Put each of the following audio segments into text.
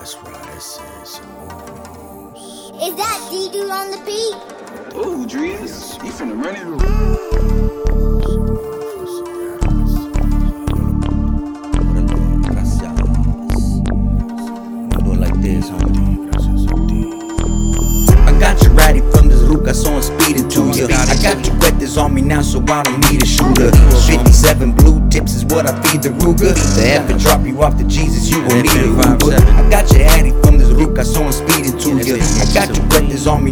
That's right, that's it. Some moves. Is that D-Dude on the beat? Ooh, Dreas, you finna run it. Gracias. Do it like this, homie. Gracias a ti. I got you ready from this ruka, so I'm speeding to you. I got you wet on me now, so I don't need a shooter. 57 blue tips is what I feed the Ruger. The F and drop you off to Jesus, you gon' need a Uber.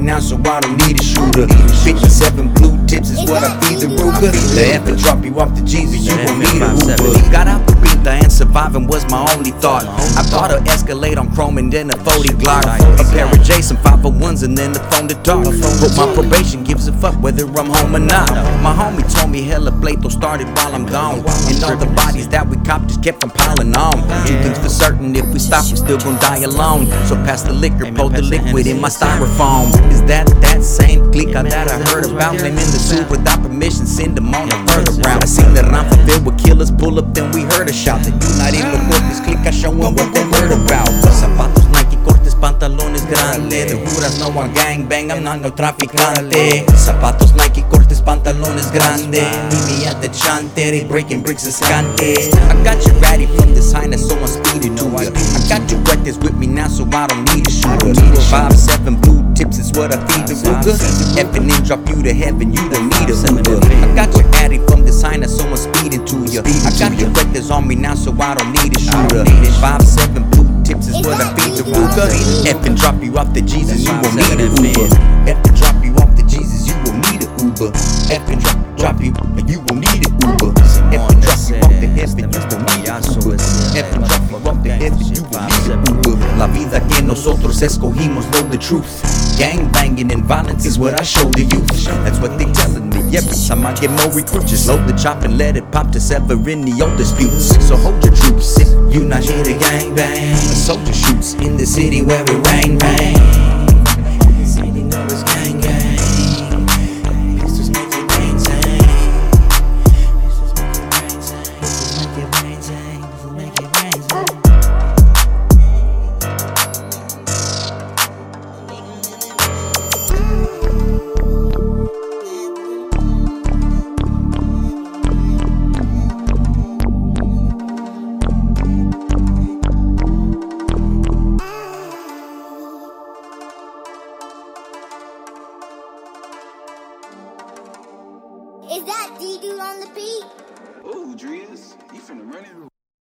Now, so I don't need a shooter. 57 blue tips is what I feed the Ruger. The F and drop you off to Jesus, you gon' need a Uber. Got out the Pinta and surviving was my only thought. I bought a Escalade on Chrome and then a 40 Glock. A pair of Jason 501s and then the phone to talk. But my probation gives a fuck whether I'm home or not. My homie told me hella Plato started while I'm gone. And all the bodies that we copped just kept on piling on. Two things for certain, if we stop, we still gon' die alone. So pass the liquor, pour the liquid in my styrofoam. Is that that same clica that I heard about? Claiming the suit without permission, send them on a further round. I seen the rampa filled with killers pull up, then we heard a shot that you not shout. The United Cortes clica showing what they heard about pantalones grandes. De juras no one gang, bang, I'm not no traficante. Zapatos Nike, Cortez, pantalones grandes. Y mi atechante, they breaking bricks escante I got you ready from this highness, so I'm speeding to ya I got you wet this with me now, so I don't need a shooter 5-7 blue tips is what I feed the Ruger Effing and drop you to heaven, you don't need a Uber. I got you ready from this highness, so I'm speeding to ya. I got you wet this on me now, so I don't need a shooter 5 feed. F and drop you off to Jesus, you won't need an Uber. F and drop you off to Jesus, you won't need an Uber. F and drop, drop you, you won't need an Uber. F and drop you off to heaven, you don't need an Uber. F and drop you off to heaven, you won't need an Uber. La vida que nosotros escogimos, know the truth. Gang banging and violence is what I show the youth. That's what they telling me every time I get more recruits. Just load the chop and let it pop to sever any old disputes. So hold your you not here to gang bang. A soldier shoots in the city where it rain Is that D-Dude on the beat? Ooh, Dreas, you finna run it.